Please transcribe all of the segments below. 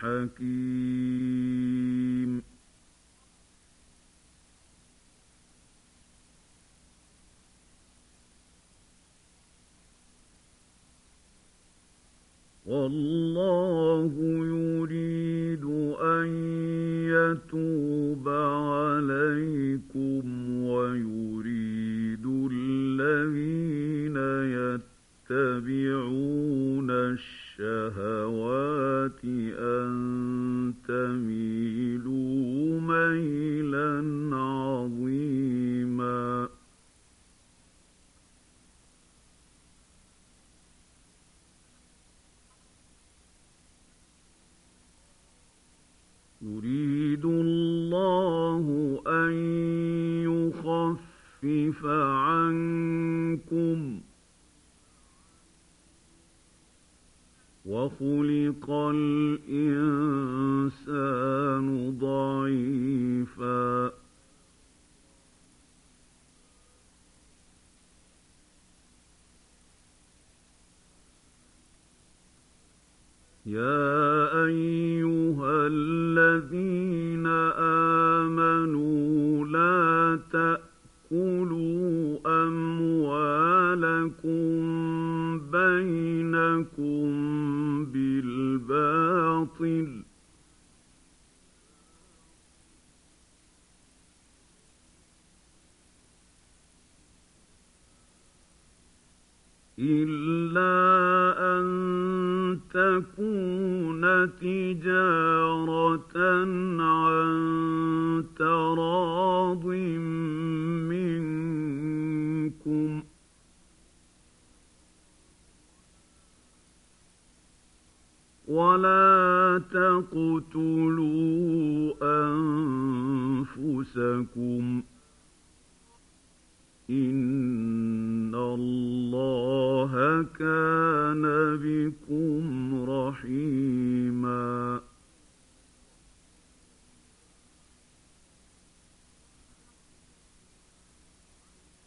حكيم. يا أيها كان بكم رحيما.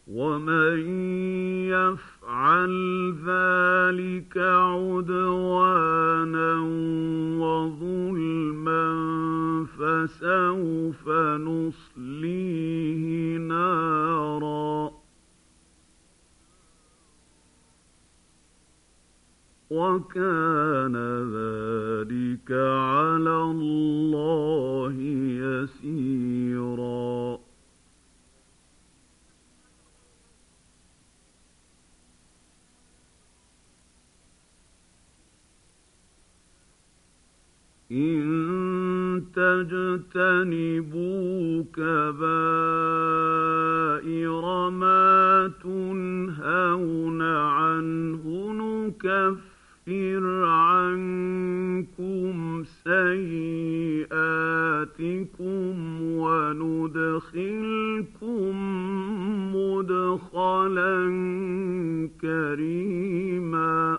ومن يفعل ذلك عدوانا وظلما فسوف نصليه نارا. وكان ذلك على الله يسيرا. إن تجتنبوا كبائر ما تنهون عنه نكفر عنكم سيئاتكم وندخلكم مدخلا كريما.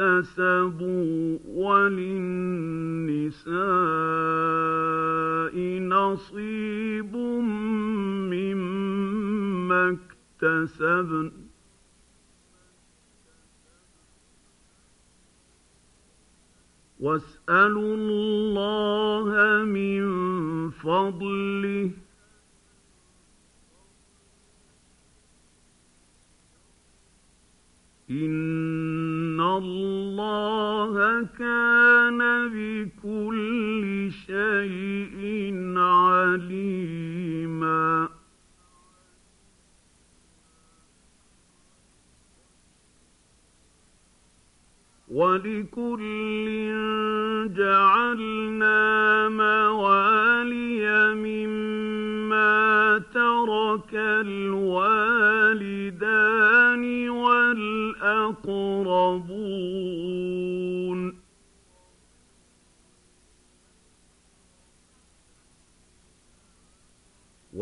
اكتسبوا وللنساء للنساء نصيب مما اكتسبن. واسألوا الله من فضله. إن شيء عليما ولكل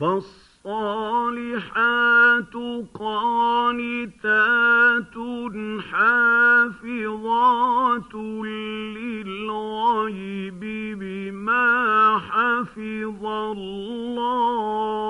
فالصالحات قانتات حافظات للغيب بما حفظ الله.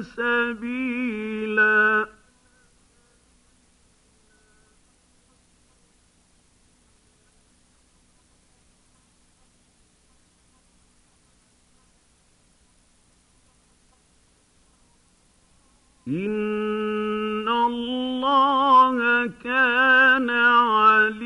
سبيلا. إن الله كان عليا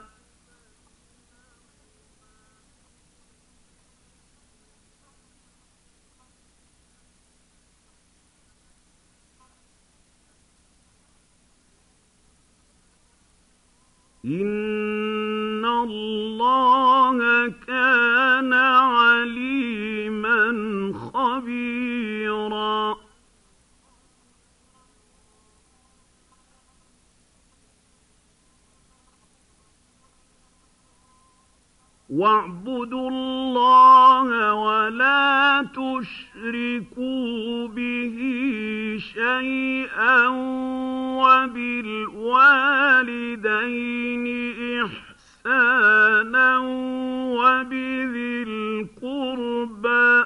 إن الله كان عليما خبيرا واعبدوا الله ولا تشركوا به شيئا وبالوالدين إحسانا وبذي القربى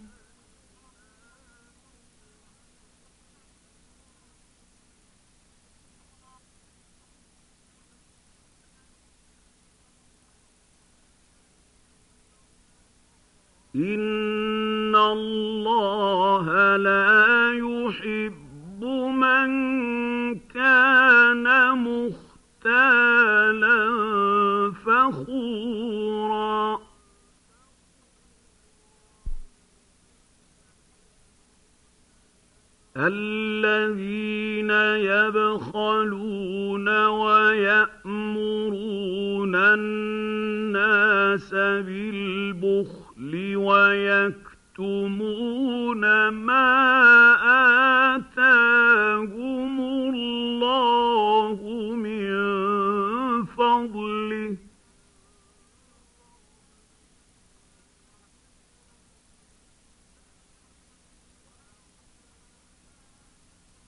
إن الله لا يحب من كان مختالا فخورا الذين يبخلون ويأمرون الناس بالبخل ويكتمون ما آتاهم الله من فضله.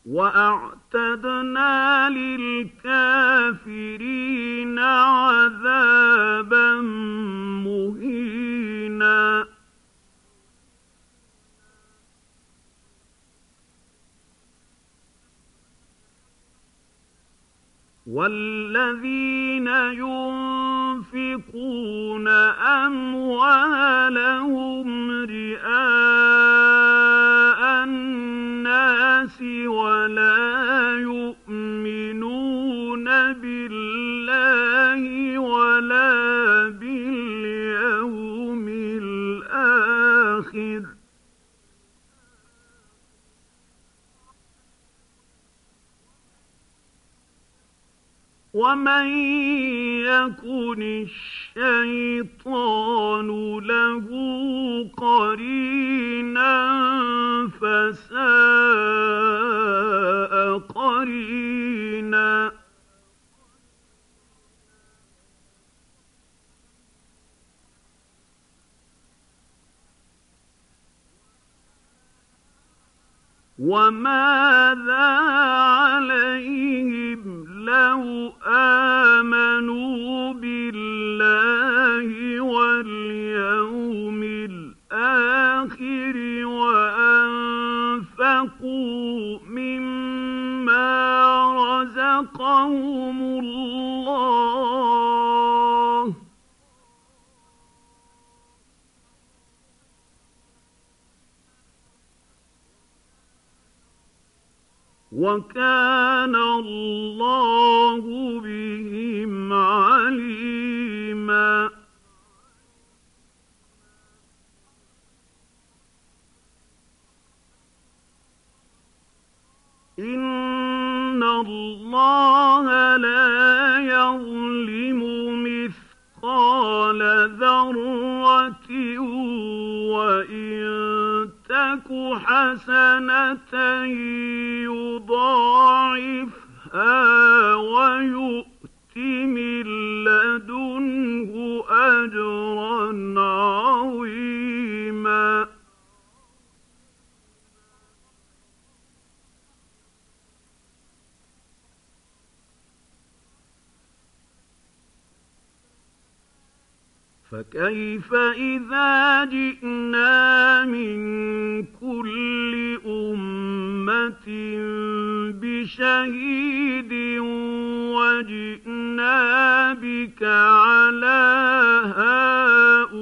وأعتدنا للكافرين عذابا والذين ينفقون أموالهم ومن يكن الشيطان له قرينا فساء قرينا. وماذا عليهم لو آمنوا بالله واليوم الآخر وأنفقوا مما رزقهم الله وكان الله بهم عليما حسنة يضاعفها ويؤت فكيف إذا جئنا من كل أمة بشهيد وجئنا بك على هؤلاء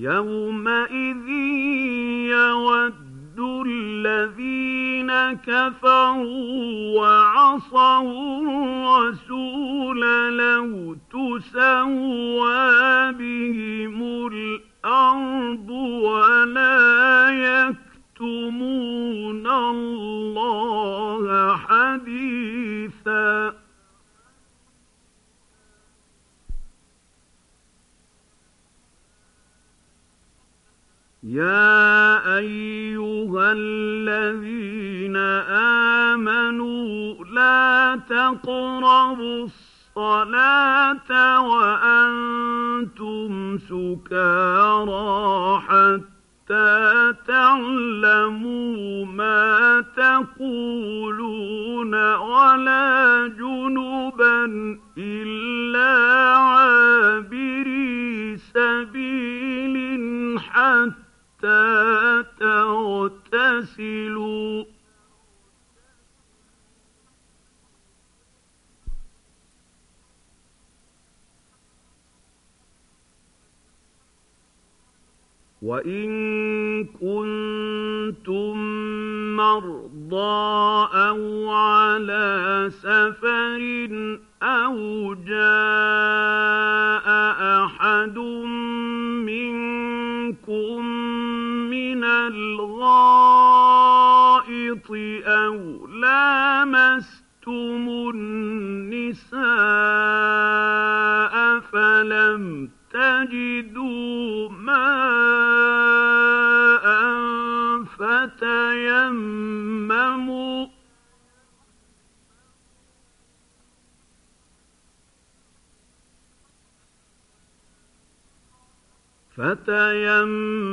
يومئذ يود الذين كفروا وعصوا الرسول لو تسوى بهم مرضى أو على سفر أو جاء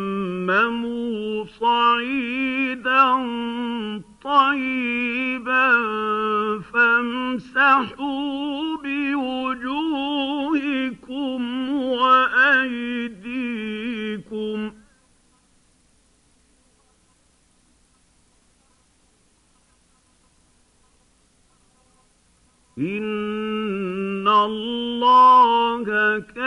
فتيمموا صعيدا طيبا فامسحوا بوجوهكم وأيديكم إن الله كان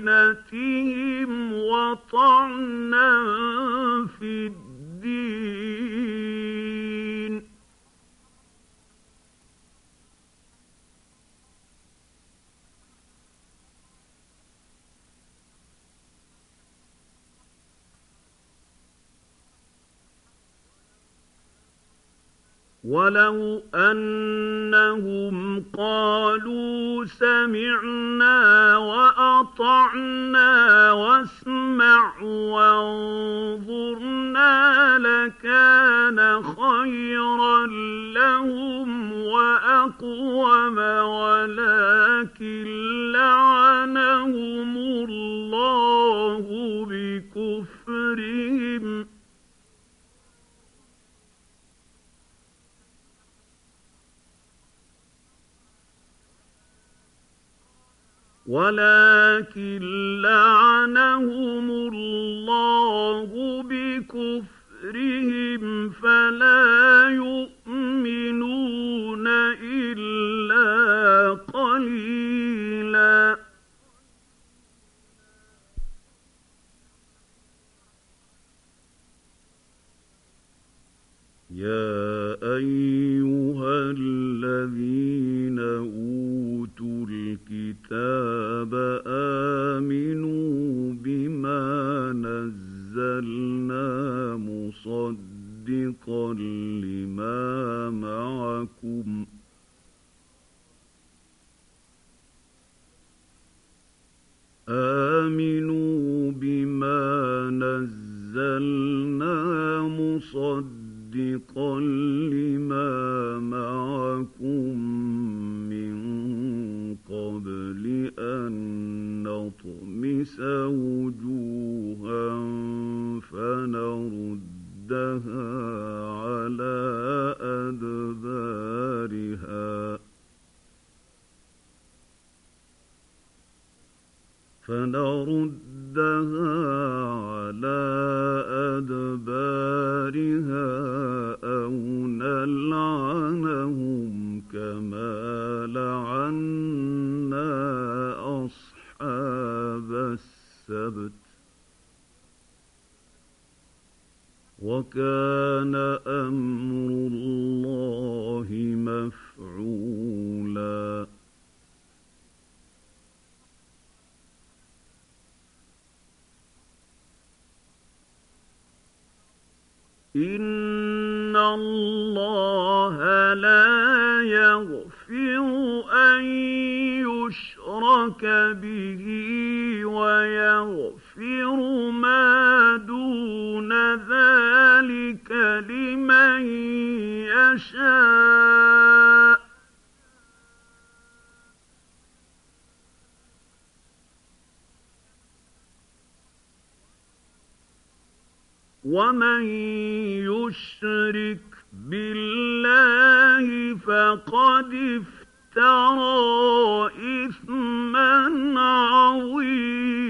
بألسنتهم وطعنا في الدين. ولو أنهم قالوا سمعنا وأطعنا واسمع وانظرنا لكان خيرا لهم وأقوم ولكن لعنهم الله بكفرهم ولكن لعنهم الله بكفرهم فلا يؤمنون إلا قليلا. يا أيها الذين وكان أمر الله مفعولا. إن الله لا يغفر أن يشرك به ويغفر ما يشاء. ومن يشرك بالله فقد افترى إثما عظيما.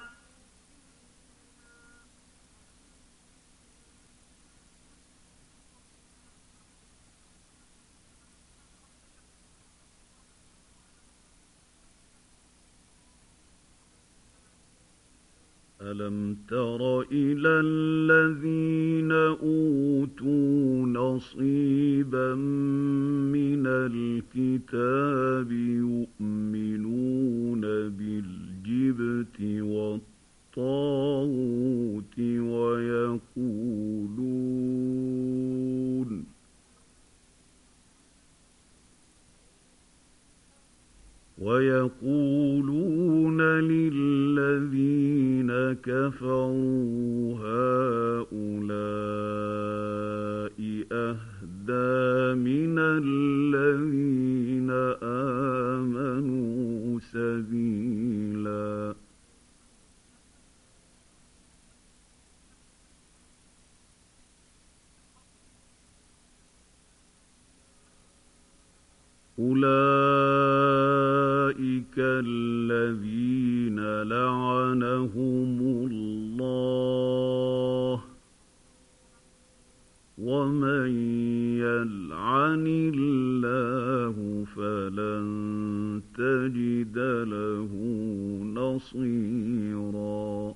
ألم تر إلى الذين أوتوا نصيبا من الكتاب يؤمنون بالجبت والطاغوت ويقولون ويقولون للذين كفروا هؤلاء أهدى من الذين آمنوا سبيلا. أولئك الذين لعنهم الله ومن يلعن الله فلن تجد له نصيرا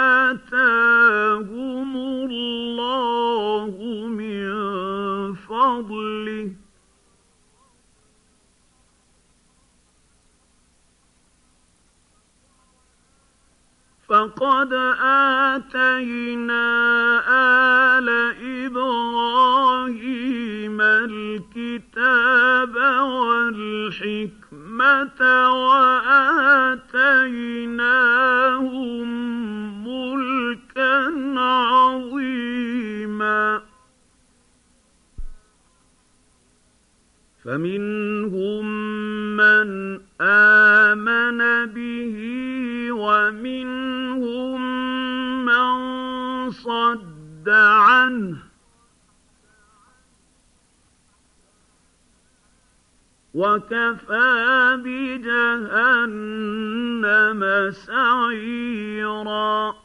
فقد آتينا آل إبراهيم الكتاب والحكمة وآتيناهم ملكا عظيما. فمنهم من آمن صد عنه. وكفى بجهنم سعيرا.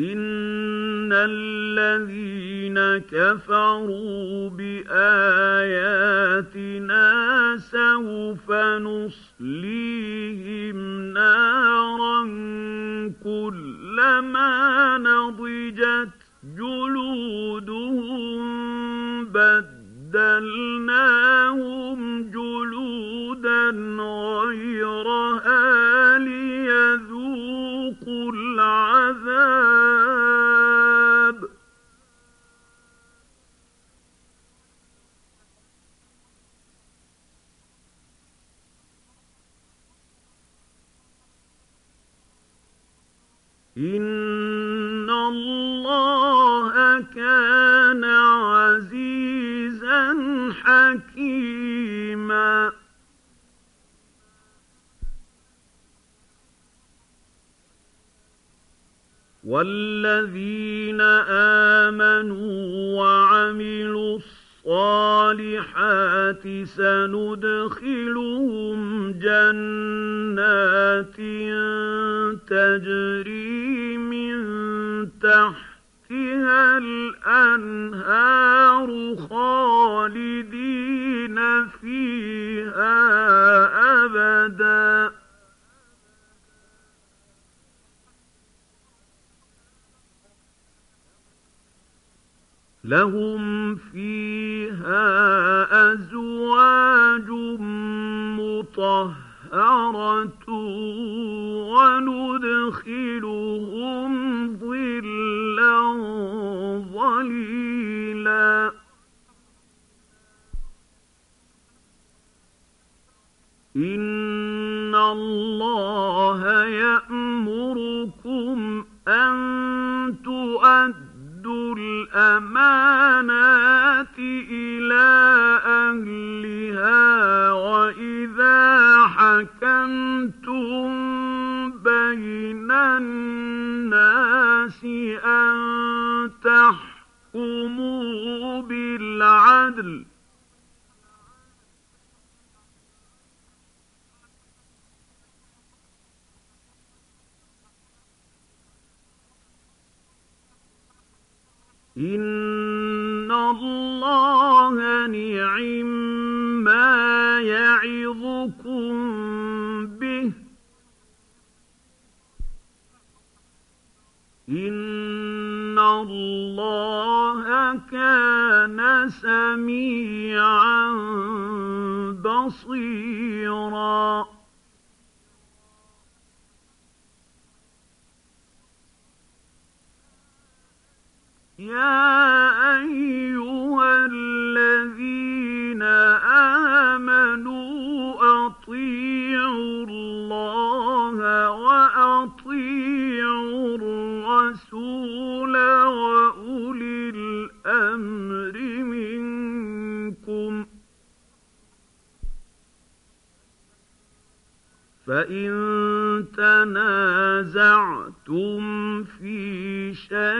إن الذين كفروا بآياتنا سوف نصليهم نارا كلما نضجت والذين آمنوا وعملوا الصالحات سندخلهم جنات تجري من تحتها الأنهار خالدين لهم فيها أزواج مطهرة وندخلهم ظلا ظليلا. إن الله يأمركم أن الأمانات إلى أهلها وإذا حكمتم بين الناس أن تحكموا بالعدل إن الله نعم ما يعظكم به إن الله كان سميعا بصيرا يَا أيها الذين آمنوا أطيعوا الله وأطيعوا الرسول وأولي الأمر منكم فإن تنازعتم في شيء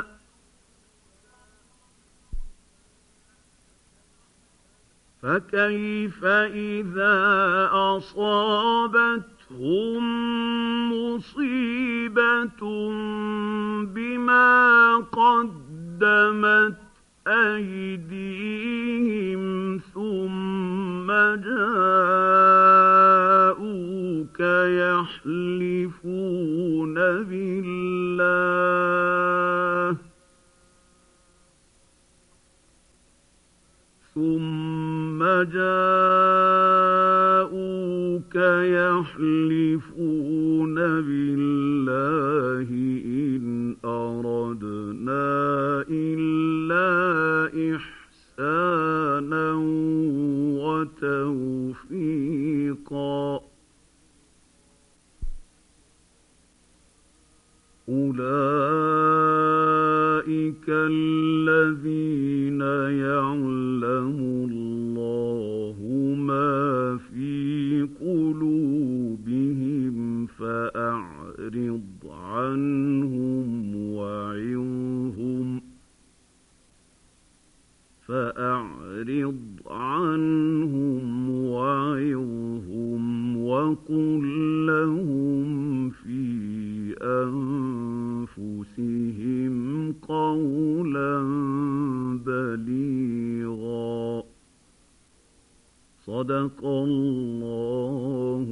فكيف إذا أصابتهم مصيبة بما قدمت أيديهم ثم جاءوك يحلفون بالله ثم جاءوك يحلفون بالله إن أردنا إلا إحسانا وتوفيقا. أولئك الذين يعلم فأعرض عنهم وعظهم. فأعرض عنهم وعظهم وقل لهم في أنفسهم قولا بليغا. صدق الله